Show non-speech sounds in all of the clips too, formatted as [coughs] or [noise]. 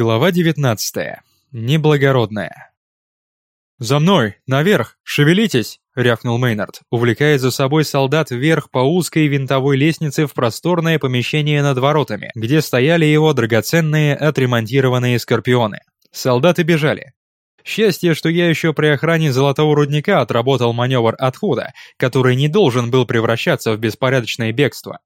Глава 19. Неблагородная. «За мной! Наверх! Шевелитесь!» — рявкнул Мейнард, увлекая за собой солдат вверх по узкой винтовой лестнице в просторное помещение над воротами, где стояли его драгоценные отремонтированные скорпионы. Солдаты бежали. Счастье, что я еще при охране золотого рудника отработал маневр отхода, который не должен был превращаться в беспорядочное бегство.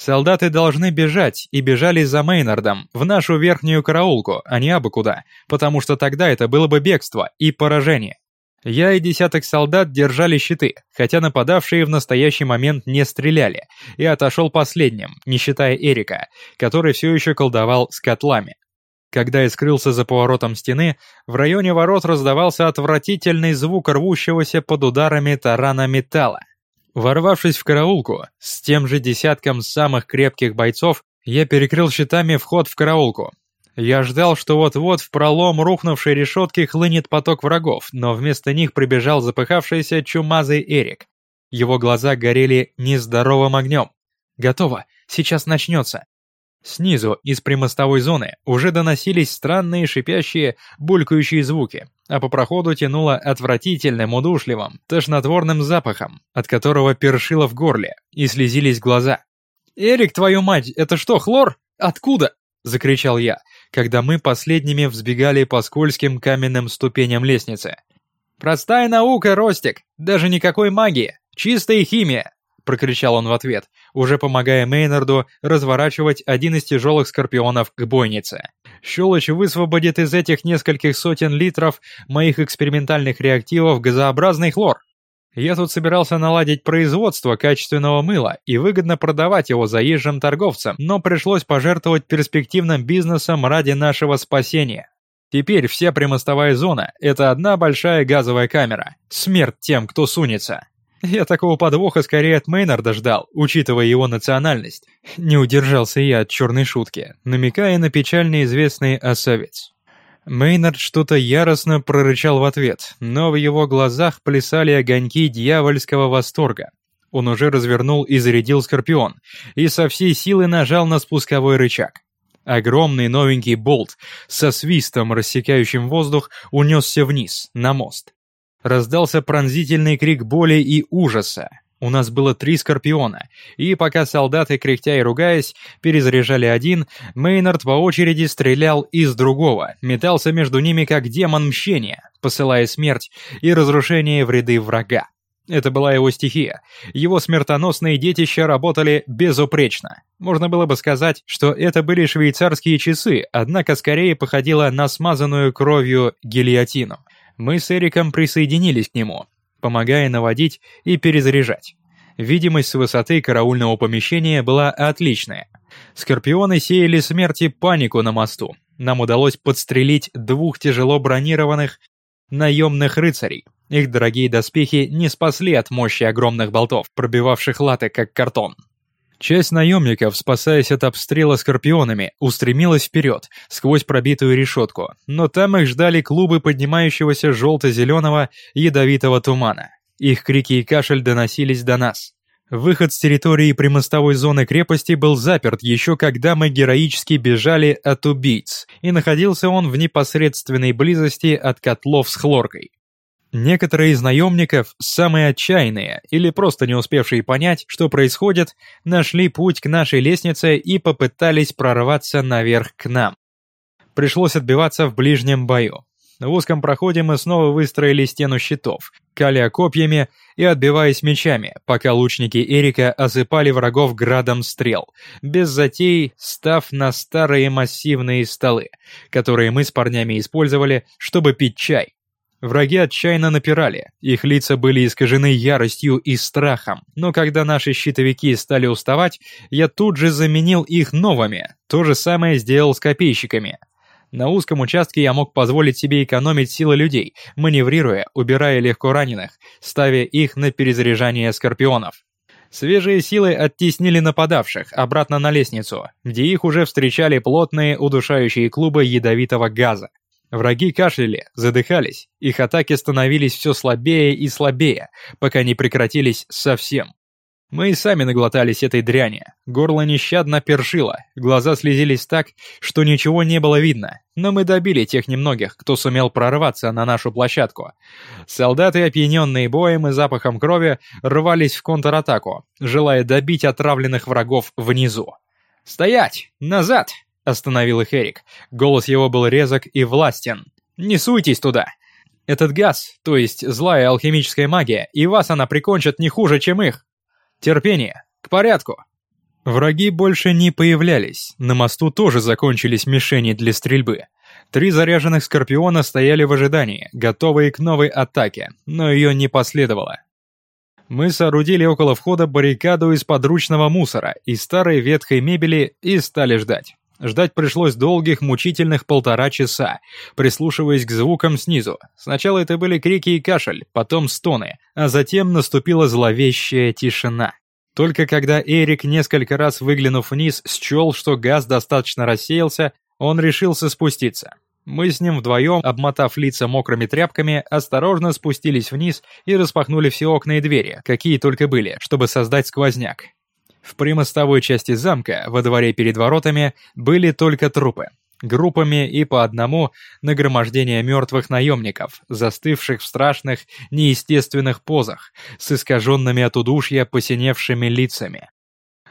Солдаты должны бежать, и бежали за Мейнардом, в нашу верхнюю караулку, а не абы куда, потому что тогда это было бы бегство и поражение. Я и десяток солдат держали щиты, хотя нападавшие в настоящий момент не стреляли, и отошел последним, не считая Эрика, который все еще колдовал с котлами. Когда я скрылся за поворотом стены, в районе ворот раздавался отвратительный звук рвущегося под ударами тарана металла. Ворвавшись в караулку, с тем же десятком самых крепких бойцов, я перекрыл щитами вход в караулку. Я ждал, что вот-вот в пролом рухнувшей решетки хлынет поток врагов, но вместо них прибежал запыхавшийся чумазый Эрик. Его глаза горели нездоровым огнем. «Готово, сейчас начнется». Снизу, из примостовой зоны, уже доносились странные шипящие, булькающие звуки, а по проходу тянуло отвратительным, удушливым, тошнотворным запахом, от которого першило в горле, и слезились глаза. «Эрик, твою мать, это что, хлор? Откуда?» — закричал я, когда мы последними взбегали по скользким каменным ступеням лестницы. «Простая наука, Ростик, даже никакой магии, чистая химия!» — прокричал он в ответ, уже помогая Мейнарду разворачивать один из тяжелых скорпионов к бойнице. Щелочь высвободит из этих нескольких сотен литров моих экспериментальных реактивов газообразный хлор. Я тут собирался наладить производство качественного мыла и выгодно продавать его заезжим торговцам, но пришлось пожертвовать перспективным бизнесом ради нашего спасения. Теперь вся примостовая зона – это одна большая газовая камера. Смерть тем, кто сунется. Я такого подвоха скорее от Мейнарда ждал, учитывая его национальность. Не удержался я от черной шутки, намекая на печально известный осовец. Мейнард что-то яростно прорычал в ответ, но в его глазах плясали огоньки дьявольского восторга. Он уже развернул и зарядил Скорпион, и со всей силы нажал на спусковой рычаг. Огромный новенький болт со свистом, рассекающим воздух, унесся вниз, на мост. Раздался пронзительный крик боли и ужаса. У нас было три скорпиона, и пока солдаты, кряхтя и ругаясь, перезаряжали один, Мейнард по очереди стрелял из другого, метался между ними как демон мщения, посылая смерть и разрушение в ряды врага. Это была его стихия. Его смертоносные детища работали безупречно. Можно было бы сказать, что это были швейцарские часы, однако скорее походило на смазанную кровью гильотину. Мы с Эриком присоединились к нему, помогая наводить и перезаряжать. Видимость с высоты караульного помещения была отличная. Скорпионы сеяли смерть и панику на мосту. Нам удалось подстрелить двух тяжело бронированных наемных рыцарей. Их дорогие доспехи не спасли от мощи огромных болтов, пробивавших латы как картон. Часть наемников, спасаясь от обстрела скорпионами, устремилась вперед, сквозь пробитую решетку, но там их ждали клубы поднимающегося желто-зеленого ядовитого тумана. Их крики и кашель доносились до нас. Выход с территории примостовой зоны крепости был заперт еще когда мы героически бежали от убийц, и находился он в непосредственной близости от котлов с хлоркой. Некоторые из наемников, самые отчаянные или просто не успевшие понять, что происходит, нашли путь к нашей лестнице и попытались прорваться наверх к нам. Пришлось отбиваться в ближнем бою. В узком проходе мы снова выстроили стену щитов, каля копьями и отбиваясь мечами, пока лучники Эрика осыпали врагов градом стрел, без затей став на старые массивные столы, которые мы с парнями использовали, чтобы пить чай. Враги отчаянно напирали, их лица были искажены яростью и страхом, но когда наши щитовики стали уставать, я тут же заменил их новыми, то же самое сделал с копейщиками. На узком участке я мог позволить себе экономить силы людей, маневрируя, убирая легко раненых, ставя их на перезаряжание скорпионов. Свежие силы оттеснили нападавших обратно на лестницу, где их уже встречали плотные удушающие клубы ядовитого газа. Враги кашляли, задыхались, их атаки становились все слабее и слабее, пока не прекратились совсем. Мы и сами наглотались этой дряни. Горло нещадно першило, глаза слезились так, что ничего не было видно. Но мы добили тех немногих, кто сумел прорваться на нашу площадку. Солдаты, опьяненные боем и запахом крови, рвались в контратаку, желая добить отравленных врагов внизу. «Стоять! Назад!» — остановил их Эрик. Голос его был резок и властен. «Не суйтесь туда! Этот газ, то есть злая алхимическая магия, и вас она прикончит не хуже, чем их!» Терпение! К порядку!» Враги больше не появлялись, на мосту тоже закончились мишени для стрельбы. Три заряженных Скорпиона стояли в ожидании, готовые к новой атаке, но ее не последовало. Мы соорудили около входа баррикаду из подручного мусора и старой ветхой мебели и стали ждать. Ждать пришлось долгих, мучительных полтора часа, прислушиваясь к звукам снизу. Сначала это были крики и кашель, потом стоны, а затем наступила зловещая тишина. Только когда Эрик, несколько раз выглянув вниз, счел, что газ достаточно рассеялся, он решился спуститься. Мы с ним вдвоем, обмотав лица мокрыми тряпками, осторожно спустились вниз и распахнули все окна и двери, какие только были, чтобы создать сквозняк. В примостовой части замка, во дворе перед воротами, были только трупы. Группами и по одному нагромождение мертвых наемников, застывших в страшных, неестественных позах, с искаженными от удушья посиневшими лицами.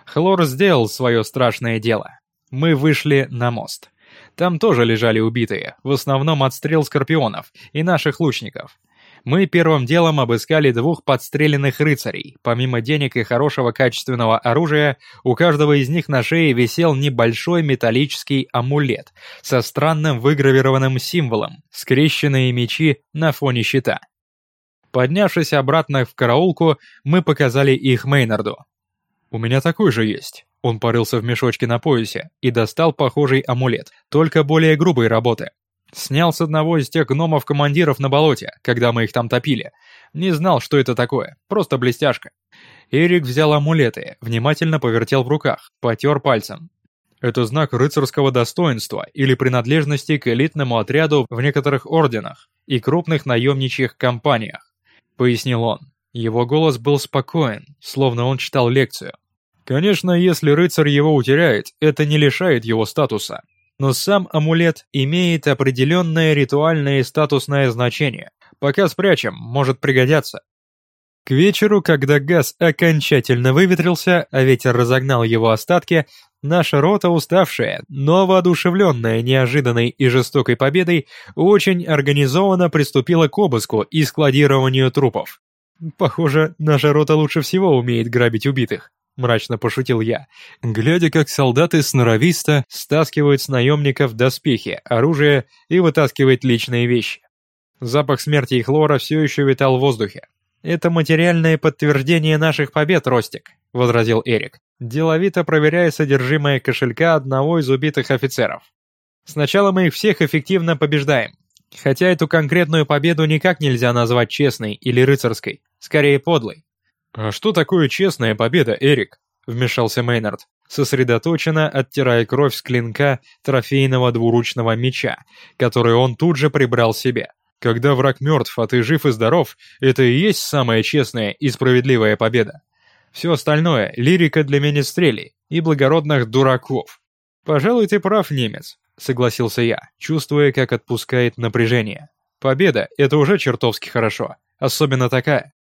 Хлор сделал свое страшное дело. Мы вышли на мост. Там тоже лежали убитые, в основном от стрел скорпионов и наших лучников мы первым делом обыскали двух подстреленных рыцарей. Помимо денег и хорошего качественного оружия, у каждого из них на шее висел небольшой металлический амулет со странным выгравированным символом, скрещенные мечи на фоне щита. Поднявшись обратно в караулку, мы показали их Мейнарду. «У меня такой же есть». Он порылся в мешочке на поясе и достал похожий амулет, только более грубой работы. Снял с одного из тех гномов-командиров на болоте, когда мы их там топили. Не знал, что это такое, просто блестяшка. Эрик взял амулеты, внимательно повертел в руках, потер пальцем. Это знак рыцарского достоинства или принадлежности к элитному отряду в некоторых орденах и крупных наемничьих компаниях, пояснил он. Его голос был спокоен, словно он читал лекцию. Конечно, если рыцарь его утеряет, это не лишает его статуса, но сам амулет имеет определенное ритуальное и статусное значение. Пока спрячем, может пригодятся. К вечеру, когда газ окончательно выветрился, а ветер разогнал его остатки, наша рота, уставшая, но воодушевленная неожиданной и жестокой победой, очень организованно приступила к обыску и складированию трупов. Похоже, наша рота лучше всего умеет грабить убитых мрачно пошутил я, глядя, как солдаты сноровисто стаскивают с наемников доспехи, оружие и вытаскивают личные вещи. Запах смерти и хлора все еще витал в воздухе. «Это материальное подтверждение наших побед, Ростик», — возразил Эрик, деловито проверяя содержимое кошелька одного из убитых офицеров. «Сначала мы их всех эффективно побеждаем. Хотя эту конкретную победу никак нельзя назвать честной или рыцарской, скорее подлой. «А что такое честная победа, Эрик?» — вмешался Мейнард, сосредоточенно оттирая кровь с клинка трофейного двуручного меча, который он тут же прибрал себе. «Когда враг мертв, а ты жив и здоров, это и есть самая честная и справедливая победа. Все остальное — лирика для менестрелей и благородных дураков». «Пожалуй, ты прав, немец», — согласился я, чувствуя, как отпускает напряжение. «Победа — это уже чертовски хорошо, особенно такая».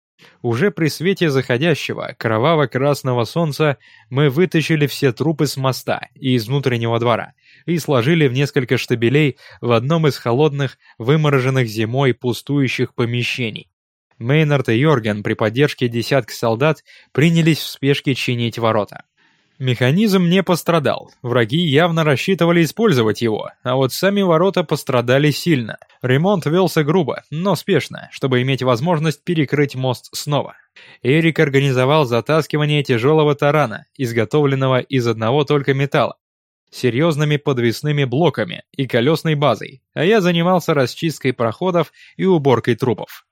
Уже при свете заходящего, кроваво-красного солнца мы вытащили все трупы с моста и из внутреннего двора и сложили в несколько штабелей в одном из холодных, вымороженных зимой пустующих помещений. Мейнард и Йорген при поддержке десятка солдат принялись в спешке чинить ворота. Механизм не пострадал, враги явно рассчитывали использовать его, а вот сами ворота пострадали сильно. Ремонт велся грубо, но спешно, чтобы иметь возможность перекрыть мост снова. Эрик организовал затаскивание тяжелого тарана, изготовленного из одного только металла, серьезными подвесными блоками и колесной базой, а я занимался расчисткой проходов и уборкой трупов.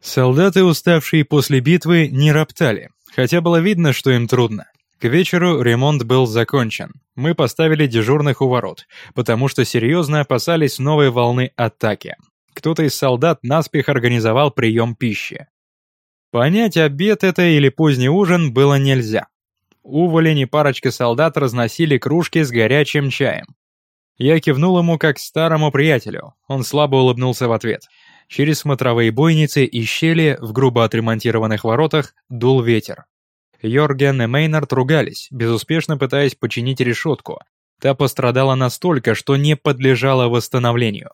Солдаты, уставшие после битвы, не роптали, хотя было видно, что им трудно. К вечеру ремонт был закончен. Мы поставили дежурных у ворот, потому что серьезно опасались новой волны атаки. Кто-то из солдат наспех организовал прием пищи. Понять, обед это или поздний ужин было нельзя. Уволень и парочка солдат разносили кружки с горячим чаем. Я кивнул ему как старому приятелю, он слабо улыбнулся в ответ. Через смотровые бойницы и щели в грубо отремонтированных воротах дул ветер. Йорген и Мейнард ругались, безуспешно пытаясь починить решетку. Та пострадала настолько, что не подлежала восстановлению.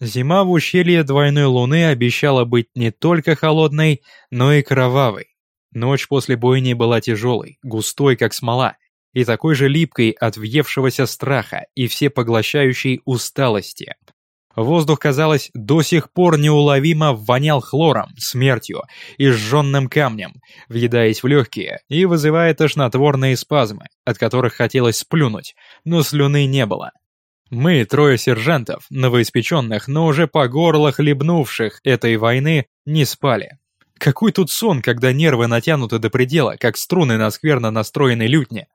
Зима в ущелье двойной луны обещала быть не только холодной, но и кровавой. Ночь после бойни была тяжелой, густой, как смола, и такой же липкой от въевшегося страха и всепоглощающей усталости. Воздух, казалось, до сих пор неуловимо вонял хлором, смертью и сжженным камнем, въедаясь в легкие и вызывая тошнотворные спазмы, от которых хотелось сплюнуть, но слюны не было. Мы, трое сержантов, новоиспеченных, но уже по горло хлебнувших этой войны, не спали. Какой тут сон, когда нервы натянуты до предела, как струны на скверно настроенной лютне?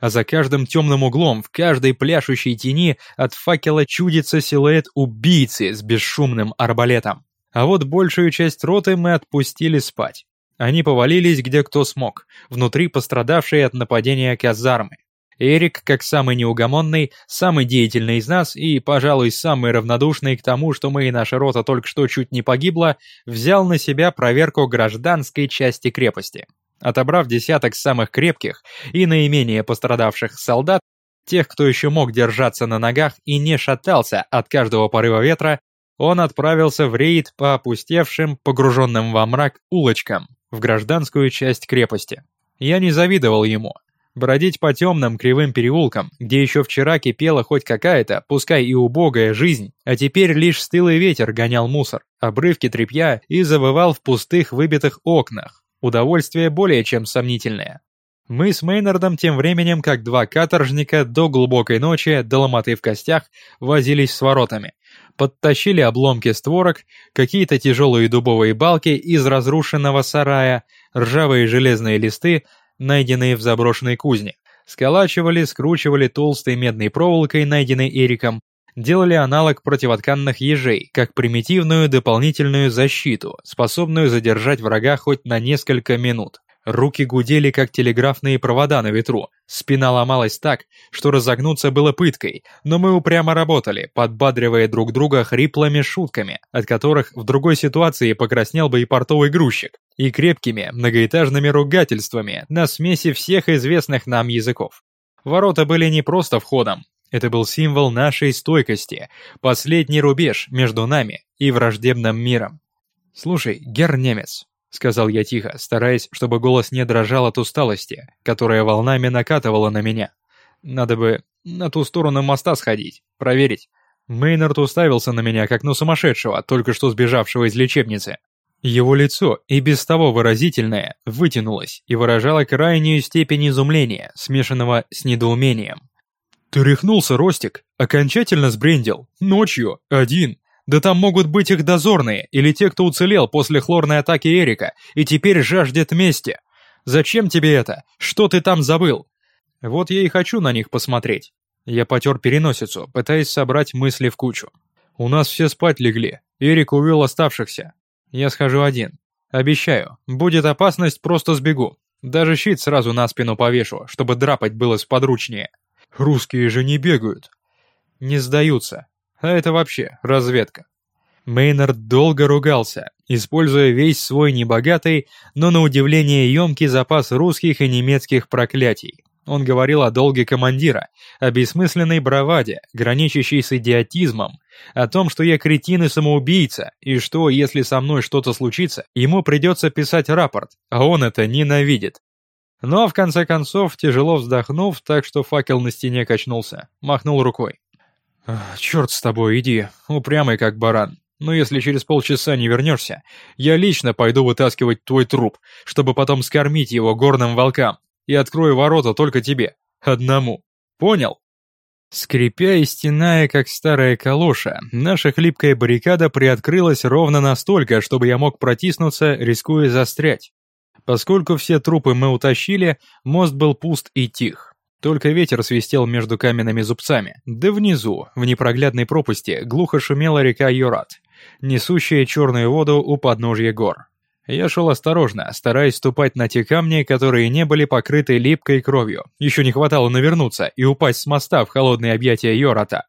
А за каждым темным углом, в каждой пляшущей тени от факела чудится силуэт убийцы с бесшумным арбалетом. А вот большую часть роты мы отпустили спать. Они повалились где кто смог, внутри пострадавшие от нападения казармы. Эрик, как самый неугомонный, самый деятельный из нас и, пожалуй, самый равнодушный к тому, что мы и наша рота только что чуть не погибла, взял на себя проверку гражданской части крепости. Отобрав десяток самых крепких и наименее пострадавших солдат, тех, кто еще мог держаться на ногах и не шатался от каждого порыва ветра, он отправился в рейд по опустевшим, погруженным во мрак улочкам, в гражданскую часть крепости. Я не завидовал ему. Бродить по темным кривым переулкам, где еще вчера кипела хоть какая-то, пускай и убогая жизнь, а теперь лишь стылый ветер гонял мусор, обрывки тряпья и завывал в пустых выбитых окнах. Удовольствие более чем сомнительное. Мы с Мейнардом тем временем, как два каторжника, до глубокой ночи, до ломоты в костях, возились с воротами. Подтащили обломки створок, какие-то тяжелые дубовые балки из разрушенного сарая, ржавые железные листы, найденные в заброшенной кузне, сколачивали, скручивали толстой медной проволокой, найденной Эриком, делали аналог противотканных ежей, как примитивную дополнительную защиту, способную задержать врага хоть на несколько минут. Руки гудели, как телеграфные провода на ветру. Спина ломалась так, что разогнуться было пыткой, но мы упрямо работали, подбадривая друг друга хриплыми шутками, от которых в другой ситуации покраснел бы и портовый грузчик, и крепкими многоэтажными ругательствами на смеси всех известных нам языков. Ворота были не просто входом, это был символ нашей стойкости, последний рубеж между нами и враждебным миром. «Слушай, гер немец», — сказал я тихо, стараясь, чтобы голос не дрожал от усталости, которая волнами накатывала на меня. «Надо бы на ту сторону моста сходить, проверить». Мейнард уставился на меня, как на сумасшедшего, только что сбежавшего из лечебницы. Его лицо, и без того выразительное, вытянулось и выражало крайнюю степень изумления, смешанного с недоумением. «Ты рехнулся, Ростик? Окончательно сбрендил? Ночью? Один? Да там могут быть их дозорные, или те, кто уцелел после хлорной атаки Эрика, и теперь жаждет мести. Зачем тебе это? Что ты там забыл? Вот я и хочу на них посмотреть. Я потер переносицу, пытаясь собрать мысли в кучу. У нас все спать легли. Эрик увел оставшихся. Я схожу один. Обещаю, будет опасность, просто сбегу. Даже щит сразу на спину повешу, чтобы драпать было сподручнее. Русские же не бегают. Не сдаются. А это вообще разведка. Мейнард долго ругался, используя весь свой небогатый, но на удивление емкий запас русских и немецких проклятий. Он говорил о долге командира, о бессмысленной браваде, граничащей с идиотизмом, о том, что я кретин и самоубийца, и что, если со мной что-то случится, ему придется писать рапорт, а он это ненавидит. Но, в конце концов, тяжело вздохнув, так что факел на стене качнулся, махнул рукой. «Черт с тобой, иди, упрямый как баран. Но если через полчаса не вернешься, я лично пойду вытаскивать твой труп, чтобы потом скормить его горным волкам, и открою ворота только тебе, одному. Понял?» Скрипя и стеная, как старая калоша, наша хлипкая баррикада приоткрылась ровно настолько, чтобы я мог протиснуться, рискуя застрять. Поскольку все трупы мы утащили, мост был пуст и тих. Только ветер свистел между каменными зубцами, да внизу, в непроглядной пропасти, глухо шумела река Юрат, несущая черную воду у подножья гор. Я шел осторожно, стараясь ступать на те камни, которые не были покрыты липкой кровью. Еще не хватало навернуться и упасть с моста в холодные объятия Йората.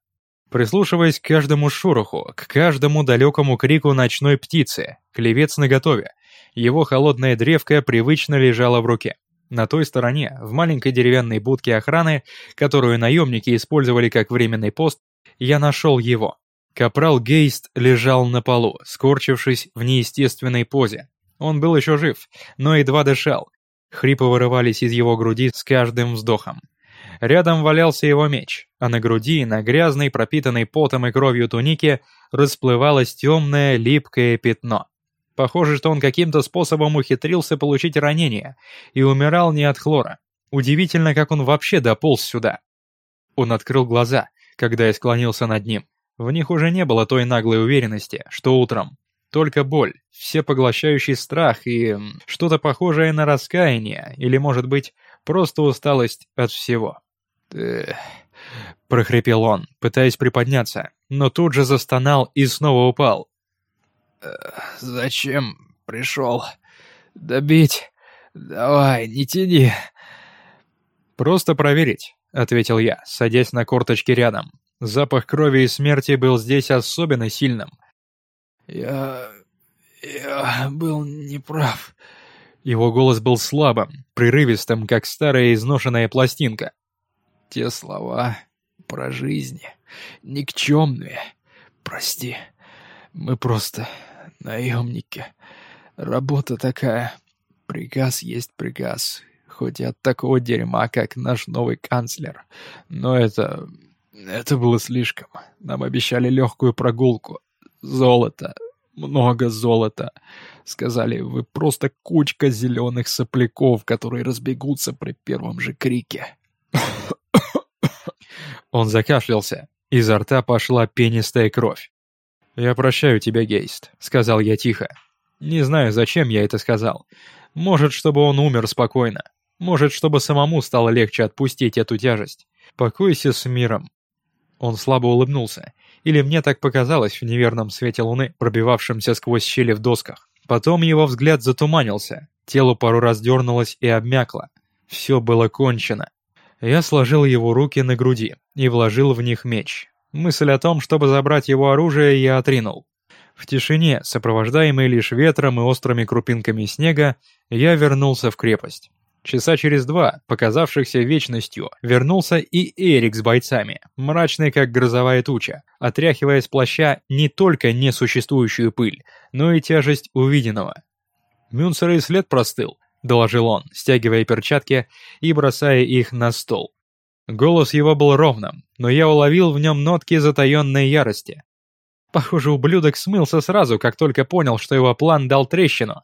Прислушиваясь к каждому шороху, к каждому далекому крику ночной птицы, клевец наготове, его холодная древка привычно лежала в руке. На той стороне, в маленькой деревянной будке охраны, которую наемники использовали как временный пост, я нашел его. Капрал Гейст лежал на полу, скорчившись в неестественной позе. Он был еще жив, но едва дышал. Хрипы вырывались из его груди с каждым вздохом. Рядом валялся его меч, а на груди, на грязной, пропитанной потом и кровью тунике, расплывалось темное, липкое пятно. Похоже, что он каким-то способом ухитрился получить ранение и умирал не от хлора. Удивительно, как он вообще дополз сюда. Он открыл глаза, когда я склонился над ним. В них уже не было той наглой уверенности, что утром. Только боль, всепоглощающий страх и что-то похожее на раскаяние, или, может быть, просто усталость от всего. Прохрипел он, пытаясь приподняться, но тут же застонал и снова упал. «Зачем пришел? Добить? Давай, не тяни!» «Просто проверить», — ответил я, садясь на корточки рядом. Запах крови и смерти был здесь особенно сильным. «Я... я был неправ». Его голос был слабым, прерывистым, как старая изношенная пластинка. «Те слова про жизнь никчемные. Прости, мы просто наемники. Работа такая. Приказ есть приказ, хоть и от такого дерьма, как наш новый канцлер. Но это... это было слишком. Нам обещали легкую прогулку. Золото. Много золота. Сказали, вы просто кучка зеленых сопляков, которые разбегутся при первом же крике. [coughs] Он закашлялся. Изо рта пошла пенистая кровь. «Я прощаю тебя, Гейст», — сказал я тихо. Не знаю, зачем я это сказал. Может, чтобы он умер спокойно. Может, чтобы самому стало легче отпустить эту тяжесть. Покойся с миром. Он слабо улыбнулся. Или мне так показалось в неверном свете луны, пробивавшемся сквозь щели в досках. Потом его взгляд затуманился. Тело пару раз дернулось и обмякло. Все было кончено. Я сложил его руки на груди и вложил в них меч. Мысль о том, чтобы забрать его оружие, я отринул. В тишине, сопровождаемой лишь ветром и острыми крупинками снега, я вернулся в крепость. Часа через два, показавшихся вечностью, вернулся и Эрик с бойцами, мрачный как грозовая туча, отряхивая с плаща не только несуществующую пыль, но и тяжесть увиденного. «Мюнцера и след простыл», — доложил он, стягивая перчатки и бросая их на стол. Голос его был ровным, но я уловил в нем нотки затаенной ярости. Похоже, ублюдок смылся сразу, как только понял, что его план дал трещину.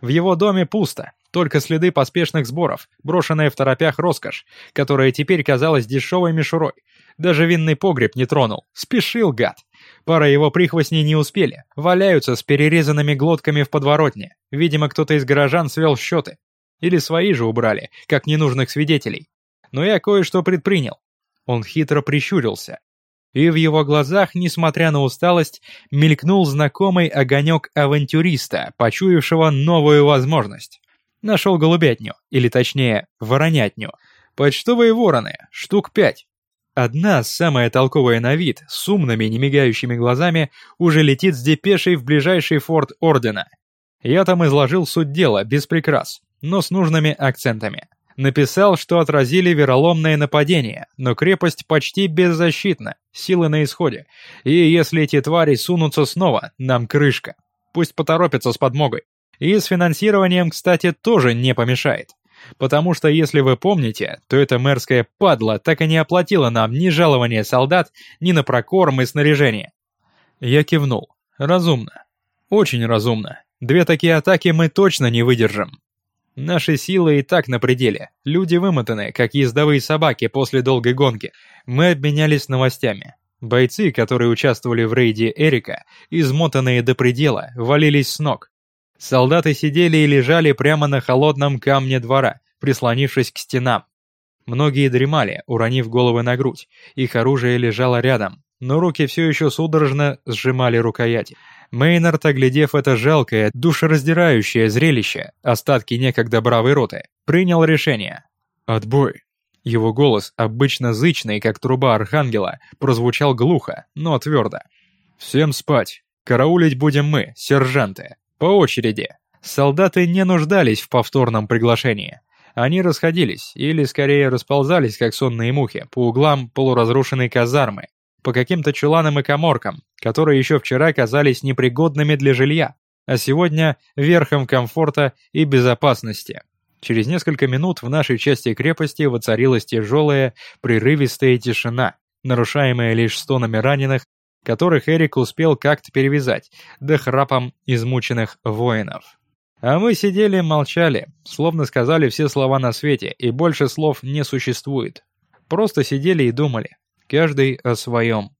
В его доме пусто, только следы поспешных сборов, брошенная в торопях роскошь, которая теперь казалась дешевой мишурой. Даже винный погреб не тронул. Спешил, гад. Пара его прихвостней не успели. Валяются с перерезанными глотками в подворотне. Видимо, кто-то из горожан свел счеты. Или свои же убрали, как ненужных свидетелей но я кое-что предпринял. Он хитро прищурился. И в его глазах, несмотря на усталость, мелькнул знакомый огонек авантюриста, почуявшего новую возможность. Нашел голубятню, или точнее, воронятню. Почтовые вороны, штук пять. Одна, самая толковая на вид, с умными, немигающими глазами, уже летит с депешей в ближайший форт Ордена. Я там изложил суть дела, без прикрас, но с нужными акцентами. Написал, что отразили вероломное нападение, но крепость почти беззащитна, силы на исходе. И если эти твари сунутся снова, нам крышка. Пусть поторопятся с подмогой. И с финансированием, кстати, тоже не помешает. Потому что, если вы помните, то эта мэрская падла так и не оплатила нам ни жалования солдат, ни на прокорм и снаряжение. Я кивнул. Разумно. Очень разумно. Две такие атаки мы точно не выдержим. Наши силы и так на пределе. Люди вымотаны, как ездовые собаки после долгой гонки. Мы обменялись новостями. Бойцы, которые участвовали в рейде Эрика, измотанные до предела, валились с ног. Солдаты сидели и лежали прямо на холодном камне двора, прислонившись к стенам. Многие дремали, уронив головы на грудь, их оружие лежало рядом, но руки все еще судорожно сжимали рукояти. Мейнард, оглядев это жалкое, душераздирающее зрелище, остатки некогда бравой роты, принял решение. «Отбой!» Его голос, обычно зычный, как труба архангела, прозвучал глухо, но твердо. «Всем спать! Караулить будем мы, сержанты, по очереди!» Солдаты не нуждались в повторном приглашении. Они расходились, или скорее расползались, как сонные мухи, по углам полуразрушенной казармы, по каким-то чуланам и коморкам, которые еще вчера казались непригодными для жилья, а сегодня верхом комфорта и безопасности. Через несколько минут в нашей части крепости воцарилась тяжелая, прерывистая тишина, нарушаемая лишь стонами раненых, которых Эрик успел как-то перевязать, да храпом измученных воинов. А мы сидели молчали, словно сказали все слова на свете, и больше слов не существует. Просто сидели и думали, каждый о своем.